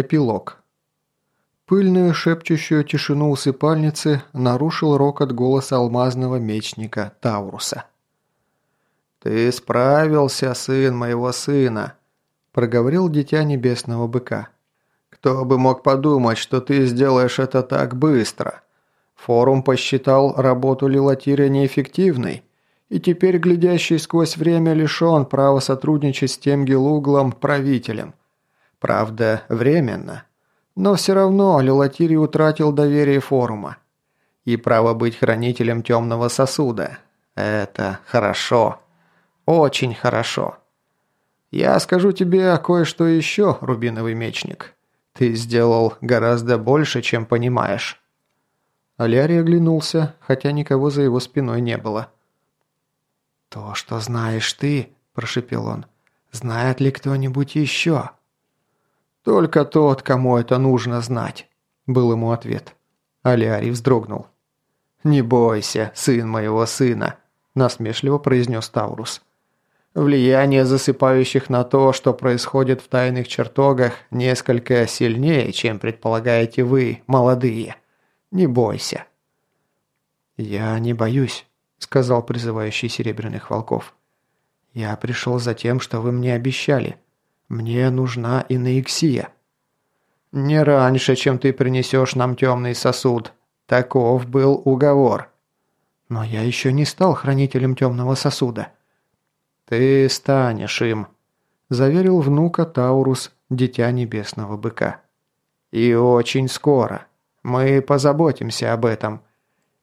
Эпилог. Пыльную шепчущую тишину усыпальницы нарушил рокот голоса алмазного мечника Тауруса. «Ты справился, сын моего сына», – проговорил дитя небесного быка. «Кто бы мог подумать, что ты сделаешь это так быстро? Форум посчитал работу Лилатиря неэффективной, и теперь глядящий сквозь время лишен права сотрудничать с тем Гелуглом правителем. Правда, временно. Но все равно Лилатири утратил доверие форума. И право быть хранителем темного сосуда. Это хорошо. Очень хорошо. Я скажу тебе кое-что еще, Рубиновый мечник. Ты сделал гораздо больше, чем понимаешь. Алярий оглянулся, хотя никого за его спиной не было. «То, что знаешь ты», – прошепел он, – «знает ли кто-нибудь еще?» «Только тот, кому это нужно знать», – был ему ответ. Алиарий вздрогнул. «Не бойся, сын моего сына», – насмешливо произнес Таурус. «Влияние засыпающих на то, что происходит в тайных чертогах, несколько сильнее, чем предполагаете вы, молодые. Не бойся». «Я не боюсь», – сказал призывающий Серебряных Волков. «Я пришел за тем, что вы мне обещали». «Мне нужна инеиксия». «Не раньше, чем ты принесешь нам темный сосуд. Таков был уговор». «Но я еще не стал хранителем темного сосуда». «Ты станешь им», – заверил внука Таурус, дитя небесного быка. «И очень скоро. Мы позаботимся об этом.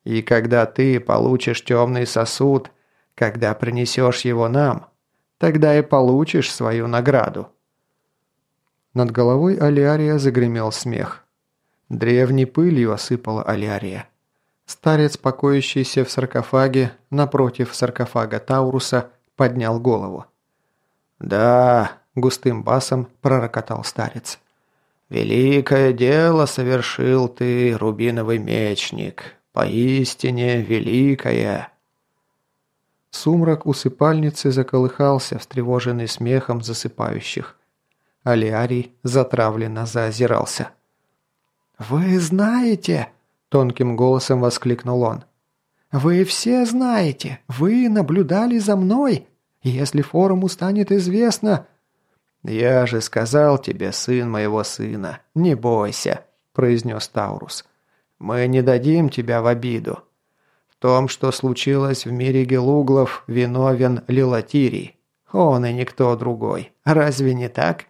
И когда ты получишь темный сосуд, когда принесешь его нам, тогда и получишь свою награду». Над головой Алиария загремел смех. Древней пылью осыпала Алиария. Старец, покоящийся в саркофаге, напротив саркофага Тауруса, поднял голову. «Да», – густым басом пророкотал старец. «Великое дело совершил ты, рубиновый мечник. Поистине великое». Сумрак усыпальницы заколыхался, встревоженный смехом засыпающих. Алиарий затравленно заозирался. «Вы знаете!» – тонким голосом воскликнул он. «Вы все знаете! Вы наблюдали за мной! Если форуму станет известно...» «Я же сказал тебе, сын моего сына, не бойся», – произнес Таурус. «Мы не дадим тебя в обиду. В том, что случилось в мире Гелуглов, виновен Лилатирий. Он и никто другой. Разве не так?»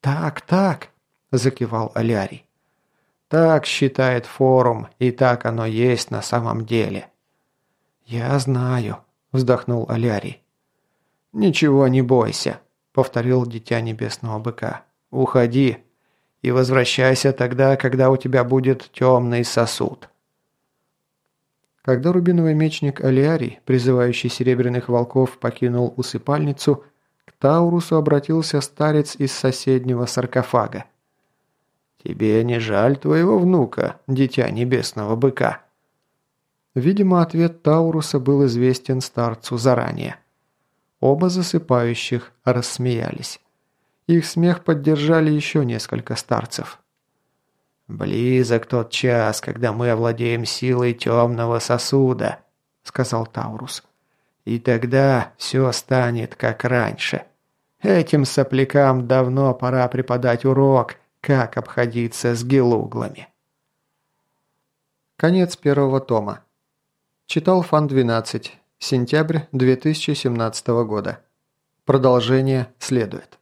«Так, так», – закивал Алярий. «Так считает форум, и так оно есть на самом деле». «Я знаю», – вздохнул Алярий. «Ничего не бойся», – повторил Дитя Небесного Быка. «Уходи и возвращайся тогда, когда у тебя будет темный сосуд». Когда рубиновый мечник Алиарий, призывающий серебряных волков, покинул усыпальницу, Таурусу обратился старец из соседнего саркофага. «Тебе не жаль твоего внука, дитя небесного быка?» Видимо, ответ Тауруса был известен старцу заранее. Оба засыпающих рассмеялись. Их смех поддержали еще несколько старцев. «Близок тот час, когда мы овладеем силой темного сосуда», — сказал Таурус. «И тогда все станет как раньше». Этим соплякам давно пора преподать урок, как обходиться с гелуглами. Конец первого тома. Читал Фан 12. Сентябрь 2017 года. Продолжение следует.